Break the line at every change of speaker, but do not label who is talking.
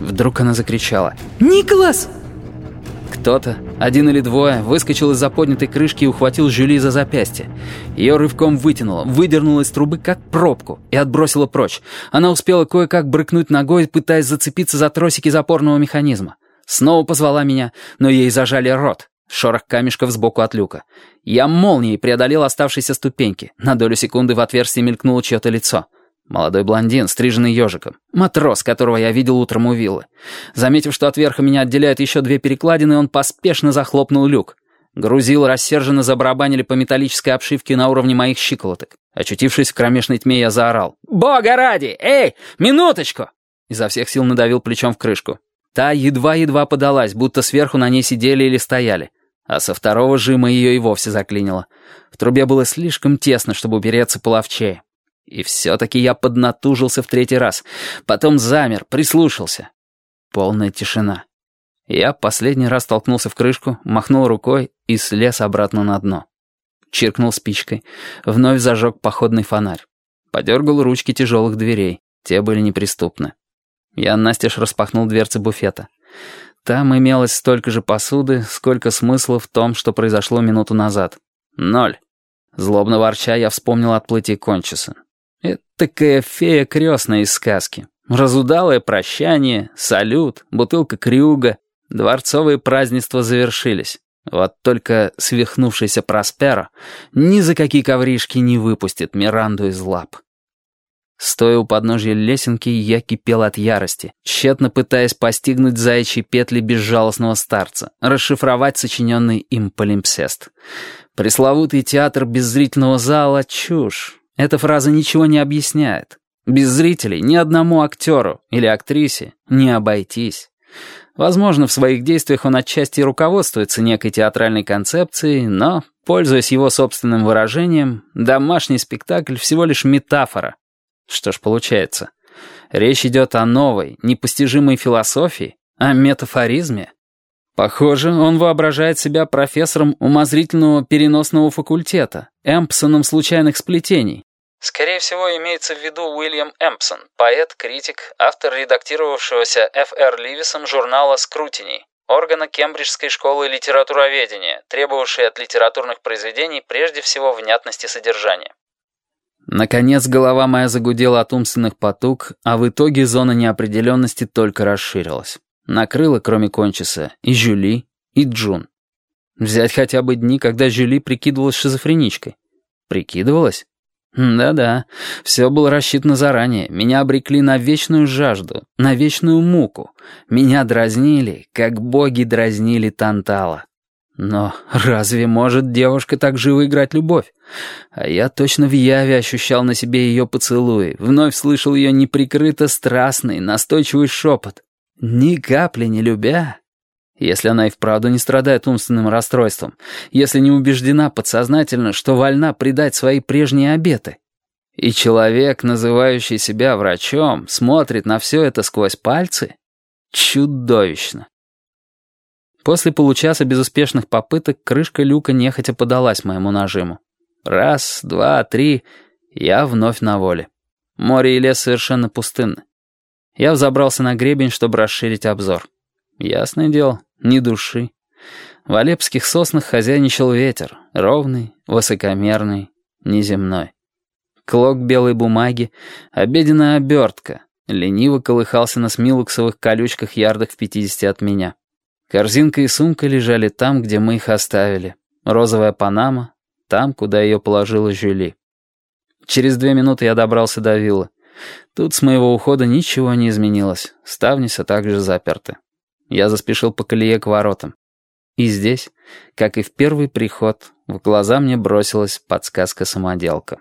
Вдруг она закричала.
«Николас!»
Кто-то, один или двое, выскочил из-за поднятой крышки и ухватил Жюли за запястье. Ее рывком вытянуло, выдернуло из трубы как пробку и отбросило прочь. Она успела кое-как брыкнуть ногой, пытаясь зацепиться за тросики запорного механизма. Снова позвала меня, но ей зажали рот. Шорох камешков сбоку от люка. Я молнией преодолел оставшиеся ступеньки. На долю секунды в отверстие мелькнуло чье-то лицо. Молодой блондин, стриженный ежиком. Матрос, которого я видел утром у виллы. Заметив, что от верха меня отделяют еще две перекладины, он поспешно захлопнул люк. Грузил рассерженно забарабанили по металлической обшивке на уровне моих щиколоток. Очутившись в кромешной тьме, я заорал. «Бога ради! Эй, минуточку!» Изо всех сил надавил плечом в крышку. Та едва-едва подалась, будто сверху на ней сидели или стояли. А со второго жима ее и вовсе заклинило. В трубе было слишком тесно, чтобы упереться половчее. И все-таки я поднатужился в третий раз. Потом замер, прислушался. Полная тишина. Я последний раз толкнулся в крышку, махнул рукой и слез обратно на дно. Чиркнул спичкой. Вновь зажег походный фонарь. Подергал ручки тяжелых дверей. Те были неприступны. Я настежь распахнул дверцы буфета. Там имелось столько же посуды, сколько смысла в том, что произошло минуту назад. Ноль. Злобно ворча, я вспомнил отплытие Кончиса. Это такая фея крестная из сказки. Разудалое прощание, салют, бутылка крюга. Дворцовые празднества завершились. Вот только свихнувшийся Просперо ни за какие ковришки не выпустит Миранду из лап. Стоя у подножья лесенки, я кипел от ярости, тщетно пытаясь постигнуть заячьи петли безжалостного старца, расшифровать сочиненный им полимпсест. Пресловутый театр без зрительного зала — чушь. Эта фраза ничего не объясняет. Без зрителей ни одному актеру или актрисе не обойтись. Возможно, в своих действиях он отчасти руководствуется некой театральной концепцией, но, пользуясь его собственным выражением, домашний спектакль всего лишь метафора. Что ж получается? Речь идет о новой, непостижимой философии, о метафоризме. Похоже, он воображает себя профессором умозрительного переносного факультета, Эмпсоном случайных сплетений. Скорее всего, имеется в виду Уильям Эмпсон, поэт, критик, автор редактировавшегося Ф.Р. Ливисом журнала «Скрутини», органа Кембриджской школы литературоведения, требовавшей от литературных произведений прежде всего внятности содержания. Наконец голова моя загудела от умственных потуг, а в итоге зона неопределенности только расширилась. Накрыла, кроме Кончиса, и Жюли, и Джун. Взять хотя бы дни, когда Жюли прикидывалась шизофреничкой. Прикидывалась? Да-да, все было рассчитано заранее. Меня обрекли на вечную жажду, на вечную муку. Меня дразнили, как боги дразнили Тантала. Но разве может девушка так живо играть любовь? А я точно в яве ощущал на себе ее поцелуи, вновь слышал ее неприкрыто страстный, настойчивый шепот. Ни капли не любя. Если она и вправду не страдает умственным расстройством, если не убеждена подсознательно, что вольна предать свои прежние обеты. И человек, называющий себя врачом, смотрит на все это сквозь пальцы? Чудовищно. После получаса безуспешных попыток крышка люка нехотя подалась моему нажиму. Раз, два, три, я вновь на воле. Море и лес совершенно пустынны. Я взобрался на гребень, чтобы расширить обзор. Ясное дело, ни души. В алепских соснах хозяйничал ветер, ровный, высокомерный, неземной. Клок белой бумаги, обеденная обертка, лениво колыхался на смилуксовых колючках ярдах в пятидесяти от меня. Корзинка и сумка лежали там, где мы их оставили. Розовая панама — там, куда ее положила Жюли. Через две минуты я добрался до виллы. Тут с моего ухода ничего не изменилось. Ставни все так же заперты. Я заспешил по колее к воротам. И здесь, как и в первый приход, в глаза мне бросилась подсказка-самоделка.